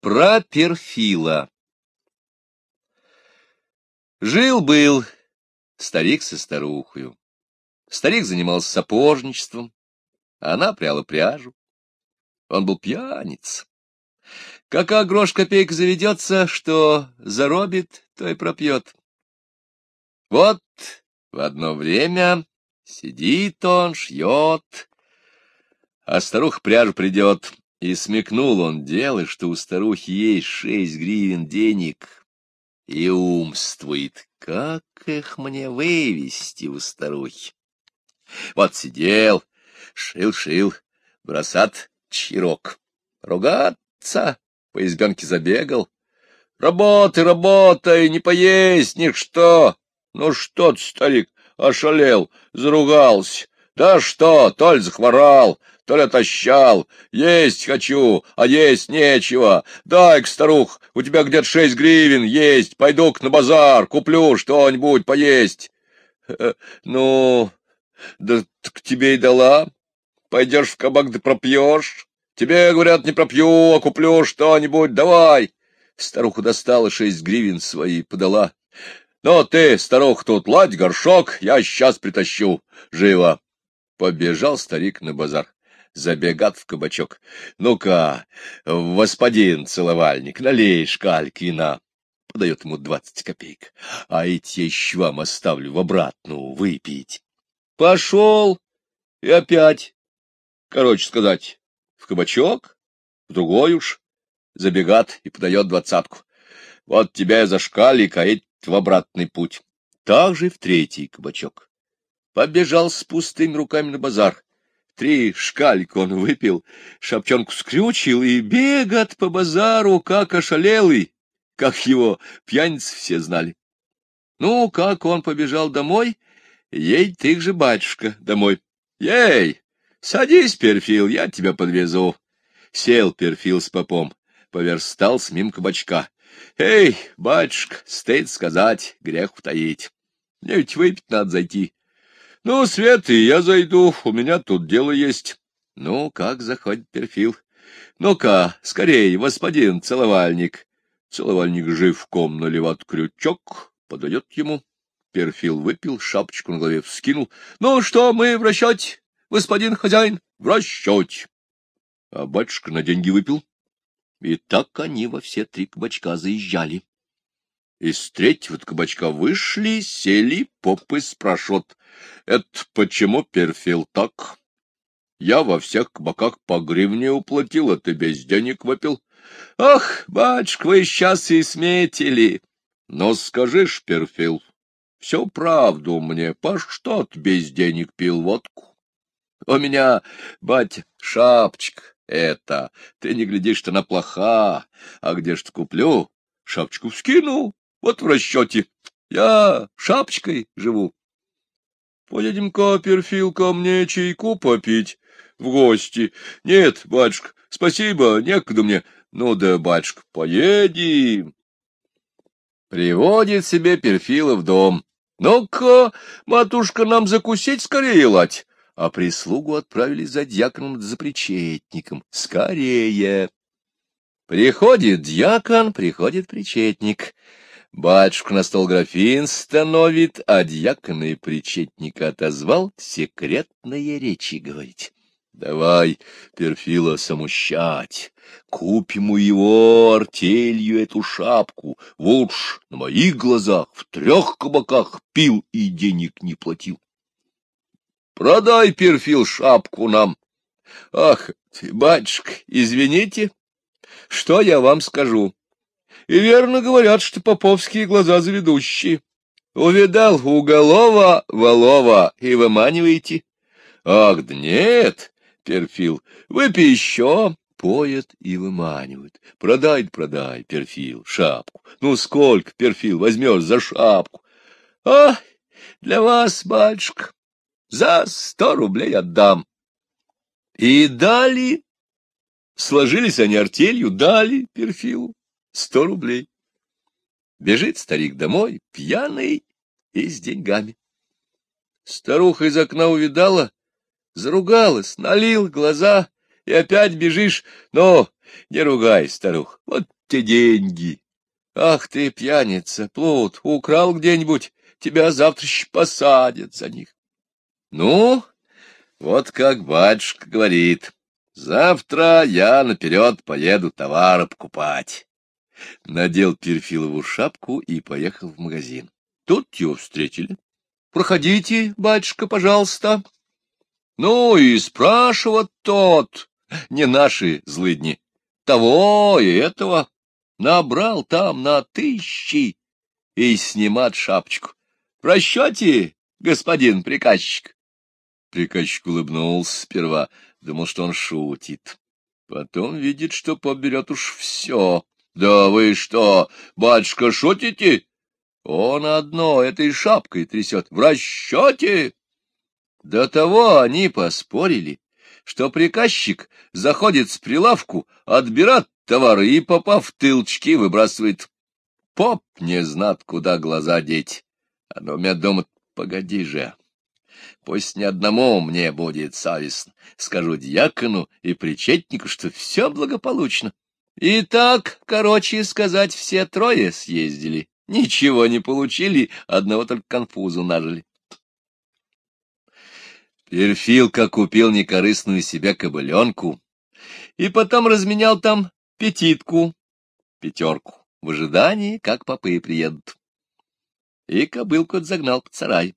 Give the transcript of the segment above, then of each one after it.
Про Перфила Жил-был старик со старухою. Старик занимался сапожничеством, а она пряла пряжу. Он был пьяниц. Какая грош копейка заведется, что заробит, то и пропьет. Вот в одно время сидит он, шьет, а старуха пряжу придет, и смекнул он дело, что у старухи есть шесть гривен денег, и умствует, как их мне вывести у старухи. Вот сидел, шил-шил, бросат чирок, ругаться, по избенке забегал. Работай, работай, не поесть, ничто. Ну что ты, старик, ошалел, заругался. Да что, то ли захворал, то ли отощал. Есть хочу, а есть нечего. Дай-ка, старух, у тебя где-то шесть гривен есть. Пойду-ка на базар, куплю что-нибудь поесть. Э, ну, да к тебе и дала. Пойдешь в кабак да пропьешь. Тебе, говорят, не пропью, а куплю что-нибудь. Давай. Старуха достала шесть гривен свои, подала. Ну, ты, старух, тут ладь горшок, я сейчас притащу. Живо. Побежал старик на базар забегат в кабачок. Ну-ка, господин целовальник, налей шкальк вина. Подает ему двадцать копеек. А эти еще вам оставлю в обратную выпить. Пошел и опять, короче сказать, в кабачок, в другой уж, забегат и подает двадцатку. Вот тебя я за шкалик, а в обратный путь. Так же в третий кабачок. Побежал с пустыми руками на базар. Три шкалька он выпил, шапчонку скрючил и бегает по базару, как ошалелый, как его пьяницы все знали. Ну, как он побежал домой, ей ты же, батюшка, домой. Ей, садись, Перфил, я тебя подвезу. Сел Перфил с попом, поверстал с мим кабачка. Эй, батюшка, стыд сказать, грех утаить. Мне ведь выпить надо зайти. — Ну, Свет, и я зайду, у меня тут дело есть. — Ну, как заходит Перфил? — Ну-ка, скорей, господин целовальник. Целовальник живком наливает крючок, подает ему. Перфил выпил, шапочку на голове вскинул. — Ну что, мы в расчете, господин хозяин? — В расчете. А батюшка на деньги выпил. И так они во все три кабачка заезжали. Из третьего кабачка вышли, сели, попы спрашивают. — Это почему, Перфил, так? Я во всех кабаках по гривне уплатил, а ты без денег выпил. — Ах, батюшка, вы сейчас и сметили. — Но скажешь, Перфил, всю правду мне, по что ты без денег пил водку? — У меня, батя, шапочка это, ты не глядишь, что она плоха, а где ж куплю? Шапочку вскину, вот в расчете. Я шапочкой живу. Поедем-ка, Перфил, ко мне чайку попить в гости. Нет, батюшка, спасибо, некогда мне. Ну да, батюшка, поедем. Приводит себе Перфила в дом. Ну-ка, матушка, нам закусить скорее лать. А прислугу отправили за дьяконом за причетником. Скорее. Приходит дьякон, приходит причетник. Батюшка на стол графин становит, а дьякона и причетника отозвал секретные речи говорить. Давай, Перфила, самущать, купим у его артелью эту шапку. Вот уж на моих глазах в трех кабаках пил и денег не платил. Продай, Перфил, шапку нам. Ах, батюшка, извините, что я вам скажу? И верно говорят, что поповские глаза заведущие. Увидал уголова, волова, и выманиваете. Ах, да нет, Перфил, выпей еще. Поет и выманивают. Продай, продай, Перфил, шапку. Ну, сколько, Перфил, возьмешь за шапку? А, для вас, батюшка, за сто рублей отдам. И дали, сложились они артелью, дали Перфилу сто рублей. Бежит старик домой, пьяный и с деньгами. Старуха из окна увидала, заругалась, налил глаза, и опять бежишь. Но, Не ругай, старух, вот те деньги. Ах ты, пьяница, плут, украл где-нибудь, тебя завтра посадят за них. Ну, вот как батюшка говорит, завтра я наперед поеду товары покупать. Надел Перфилову шапку и поехал в магазин. Тут его встретили. — Проходите, батюшка, пожалуйста. Ну и спрашивает тот, не наши злыдни, того и этого, набрал там на тысячи и снимат шапочку. — Прощете, господин приказчик? Приказчик улыбнулся сперва, думал, что он шутит. Потом видит, что поберет уж все. — Да вы что, батюшка, шутите? Он одно этой шапкой трясет. В расчете! До того они поспорили, что приказчик заходит с прилавку, отбирает товары и, попав в тылчки, выбрасывает. Поп не знат, куда глаза деть. Оно меня думает, погоди же, пусть ни одному мне будет совестно. Скажу дьякону и причетнику, что все благополучно. И так, короче сказать, все трое съездили. Ничего не получили, одного только конфузу нажили. Перфилка купил некорыстную себе кобыленку и потом разменял там петитку, пятерку, в ожидании, как попы приедут. И кобылку загнал под сарай.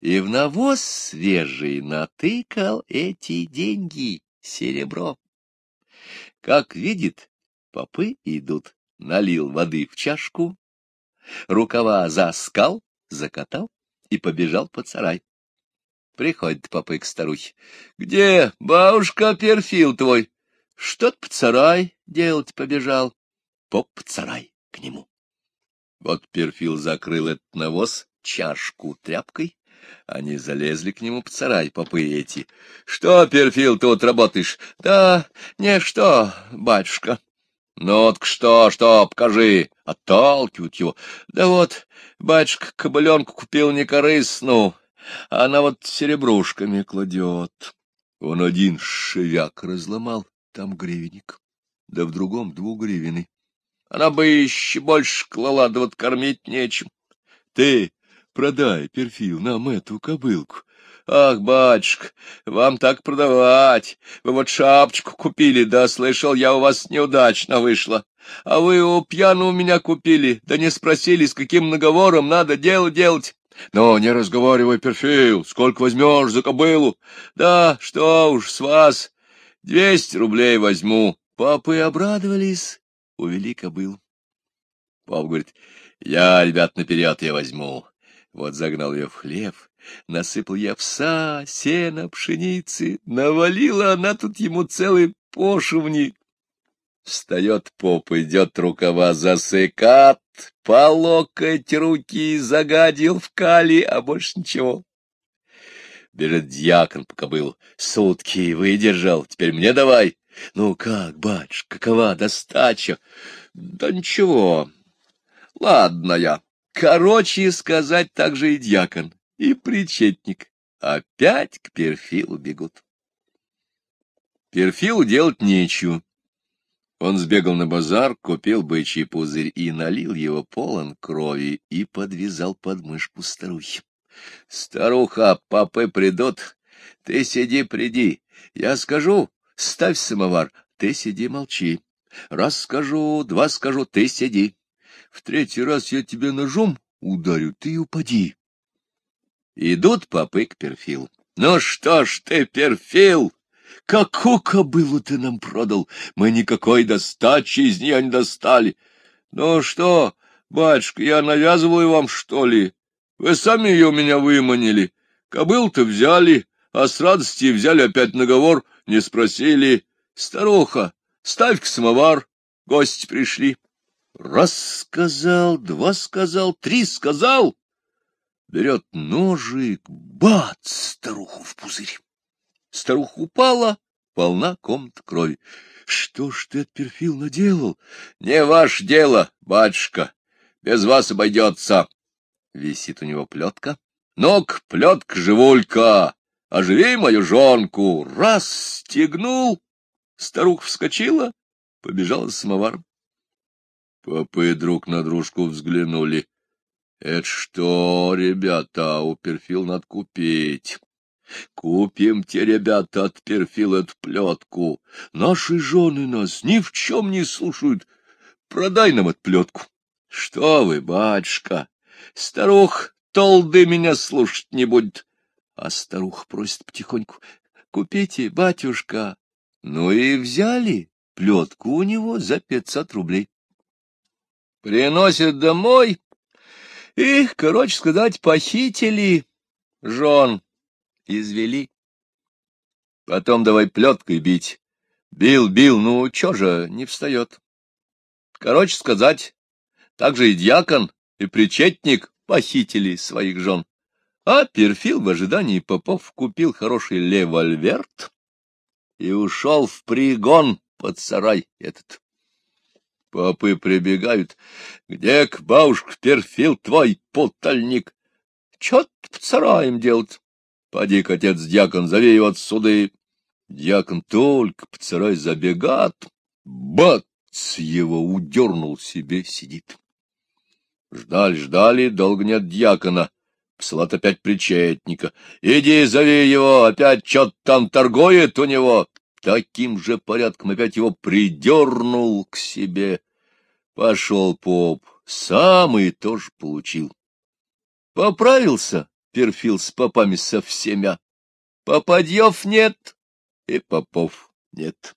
И в навоз свежий натыкал эти деньги, серебро. Как видит, попы идут, налил воды в чашку, рукава заскал, закатал и побежал под сарай. Приходит попы к старухе. — Где бабушка Перфил твой? Что-то под сарай делать побежал. Поп под сарай к нему. Вот Перфил закрыл этот навоз чашку тряпкой. Они залезли к нему под сарай, попы эти. — Что, Перфил, тут работаешь? — Да, не что, батюшка. — Ну вот что, что, покажи. Отталкивают его. — Да вот, батюшка, кобыленку купил некорыстную она вот серебрушками кладет. Он один шевяк разломал, там гривенник, да в другом двугривенный. Она бы еще больше клала, да вот кормить нечем. Ты продай, Перфил, нам эту кобылку. Ах, батюшка, вам так продавать. Вы вот шапочку купили, да, слышал, я у вас неудачно вышла. А вы у пьяну у меня купили, да не спросили, с каким наговором надо дело делать. Но не разговаривай, Перфил, сколько возьмешь за кобылу? Да, что уж, с вас двести рублей возьму. Папы обрадовались, увели кобылу. Папа говорит, я, ребят, наперед я возьму. Вот загнал ее в хлеб, насыпал я пса, сена, пшеницы, навалила она тут ему целый пошивник. Встает поп, идет рукава засыкат, по локоть руки загадил в кали, а больше ничего. Берет дьякон по кобылу. Сутки выдержал, теперь мне давай. Ну как, батюшка, какова достача? Да ничего. Ладно я. Короче сказать так же и дьякон, и причетник. Опять к Перфилу бегут. Перфилу делать нечего. Он сбегал на базар, купил бычий пузырь и налил его полон крови и подвязал под мышку старухи. — Старуха, папы придут, ты сиди, приди. Я скажу, ставь самовар, ты сиди, молчи. Раз скажу, два скажу, ты сиди. В третий раз я тебя ножом ударю, ты упади. Идут попы к Перфилу. — Ну что ж ты, Перфил, Какую кобылу ты нам продал? Мы никакой достачи из нее не достали. Ну что, батюшка, я навязываю вам, что ли? Вы сами ее у меня выманили. Кобыл-то взяли, а с радости взяли опять наговор, не спросили. Старуха, ставь-ка самовар, гости пришли. Раз сказал, два сказал, три сказал. Берет ножик, бац, старуху в пузырь. Старуха упала, полна комната крови. — Что ж ты, Перфил, наделал? — Не ваше дело, батюшка. Без вас обойдется. Висит у него плетка. — Ну-ка, плетка, живулька, оживи мою жонку. Раз стегнул. Старуха вскочила, побежала с самоваром. Попы друг на дружку взглянули. — Это что, ребята, у перфил надо купить. Купим-те, ребята, от перфил эту плетку. Наши жены нас ни в чем не слушают. Продай нам эту плетку. Что вы, батюшка, старух толды меня слушать не будет. А старуха просит потихоньку, купите, батюшка. Ну и взяли плетку у него за пятьсот рублей. Приносят домой, их, короче сказать, похитили жен, извели. Потом давай плеткой бить. Бил, бил, ну, чё же, не встает. Короче сказать, так же и дьякон, и причетник похитили своих жен. А Перфил в ожидании попов купил хороший левольверт и ушел в пригон под сарай этот. Попы прибегают. Где к бабушке Перфил твой путальник? Чё ты сараем делать? Поди-ка, отец-дьякон, зови его отсюда. Дьякон только под сарай забегат. Бац! Его удернул себе, сидит. Ждали, ждали, долго нет дьякона. Посылат опять причетника. Иди, зови его, опять что-то там торгует у него. Таким же порядком опять его придернул к себе. Пошел поп, сам и тоже получил. Поправился Перфил с попами со всемя. Попадьев нет, и попов нет.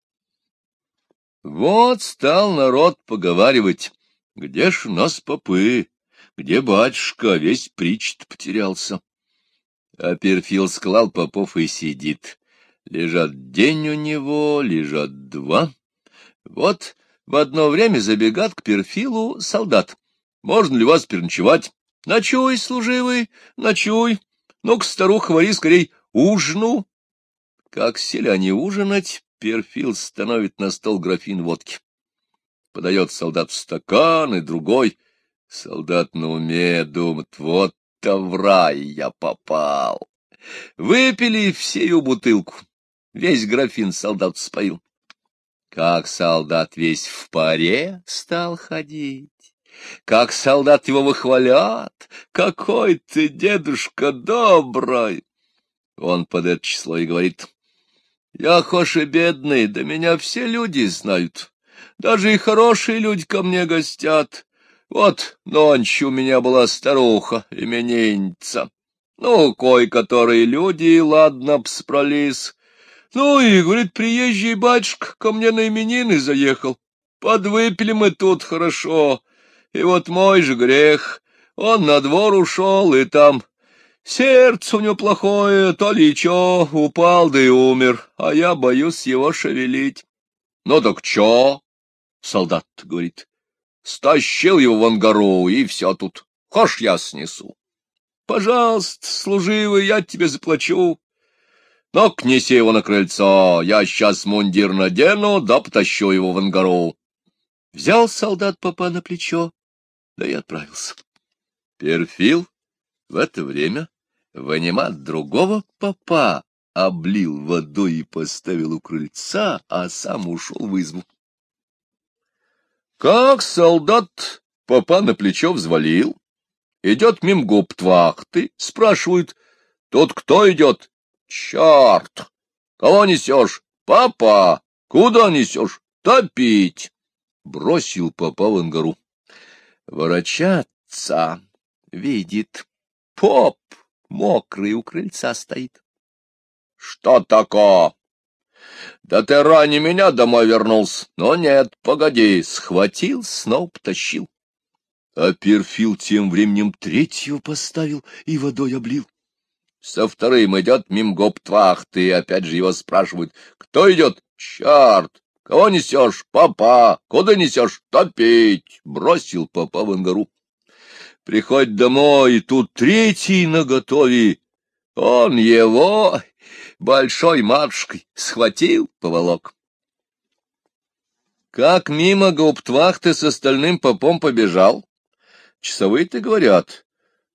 Вот стал народ поговаривать, где ж у нас попы, где батюшка, весь причт потерялся. А Перфил склал попов и сидит. Лежат день у него, лежат два. Вот в одно время забегат к Перфилу солдат. Можно ли вас переночевать? Ночуй, служивый, ночуй. Ну-ка, старуха, вари скорей ужину. Как селяне ужинать, Перфил становит на стол графин водки. Подает солдат стакан и другой. Солдат на уме думает, вот-то в рай я попал. Выпили всею бутылку. Весь графин солдат споил. Как солдат весь в паре стал ходить, как солдат его выхвалят, какой ты, дедушка, добрый! Он под это число и говорит, я хош и бедный, да меня все люди знают, даже и хорошие люди ко мне гостят. Вот ночью у меня была старуха, именинница. Ну, кое-которые люди, ладно, б ну и, говорит, приезжий батюшка ко мне на именины заехал. Подвыпили мы тут хорошо. И вот мой же грех. Он на двор ушел, и там сердце у него плохое, то ли чё, упал да и умер, а я боюсь его шевелить. Ну так чё? Солдат говорит. Стащил его в ангару, и все тут. Хошь я снесу. Пожалуйста, служивый, я тебе заплачу. Ну-ка, неси его на крыльцо, я сейчас мундир надену, да потащу его в ангару. Взял солдат попа на плечо, да и отправился. Перфил в это время вынимает другого попа, облил водой и поставил у крыльца, а сам ушел в избу. Как солдат попа на плечо взвалил, идет мимо губтвахты, спрашивает, тот кто идет? Черт! Кого несешь? Папа! Куда несешь? Топить! Бросил папа в ангару. Ворочаться. Видит. Поп мокрый у крыльца стоит. Что такое? Да ты ранее меня домой вернулся. Но нет, погоди, схватил, снова потащил. А Перфил тем временем третью поставил и водой облил. Со вторым идет мимо гоптвахты, и опять же его спрашивают, кто идет? Черт! Кого несешь? Папа! Куда несешь? Топить! Бросил папа в ангару. Приходит домой, и тут третий наготове. Он его большой матушкой схватил, поволок. Как мимо гауптвахты с остальным попом побежал? Часовые-то говорят,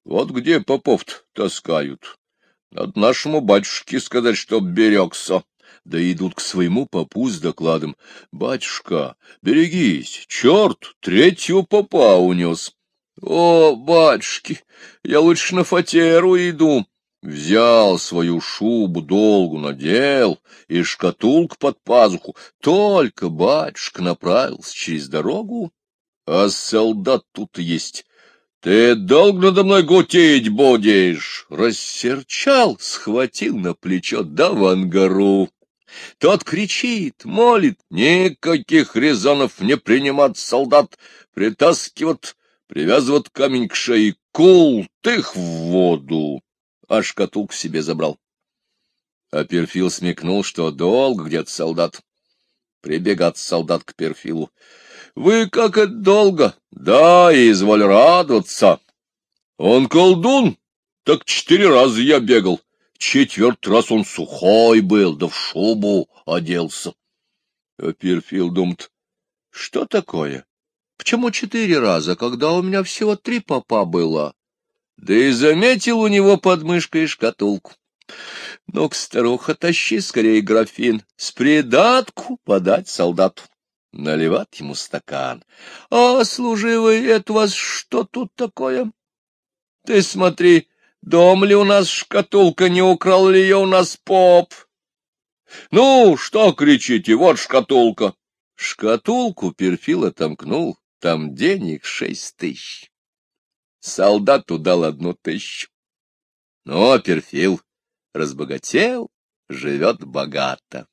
вот где попов таскают. Надо нашему батюшке сказать, чтоб берегся. да идут к своему попу с докладом. «Батюшка, берегись, черт, третьего попа унес!» «О, батюшки, я лучше на фатеру иду!» Взял свою шубу, долгу надел и шкатулку под пазуху. Только батюшка направился через дорогу, а солдат тут есть. Ты долго надо мной гутеть будешь? Рассерчал, схватил на плечо, да в ангару. Тот кричит, молит, никаких резонов не принимать солдат, притаскивать, привязывать камень к шее, кул, тых в воду а шкатулку себе забрал. А Перфил смекнул, что долго где-то солдат. Прибегат солдат к Перфилу. — Вы как это долго? Да, изволь радоваться. Он колдун, так четыре раза я бегал. Четвертый раз он сухой был, да в шубу оделся. А Перфил думает, что такое? Почему четыре раза, когда у меня всего три попа было? да и заметил у него под мышкой шкатулку. Ну-ка, старуха, тащи скорее графин, с придатку подать солдату. Наливать ему стакан. А, служивый, это у вас что тут такое? Ты смотри, дом ли у нас шкатулка, не украл ли ее у нас поп? Ну, что кричите, вот шкатулка. Шкатулку Перфил отомкнул, там денег шесть тысяч солдату дал одну тысячу. Но Перфил разбогател, живет богато.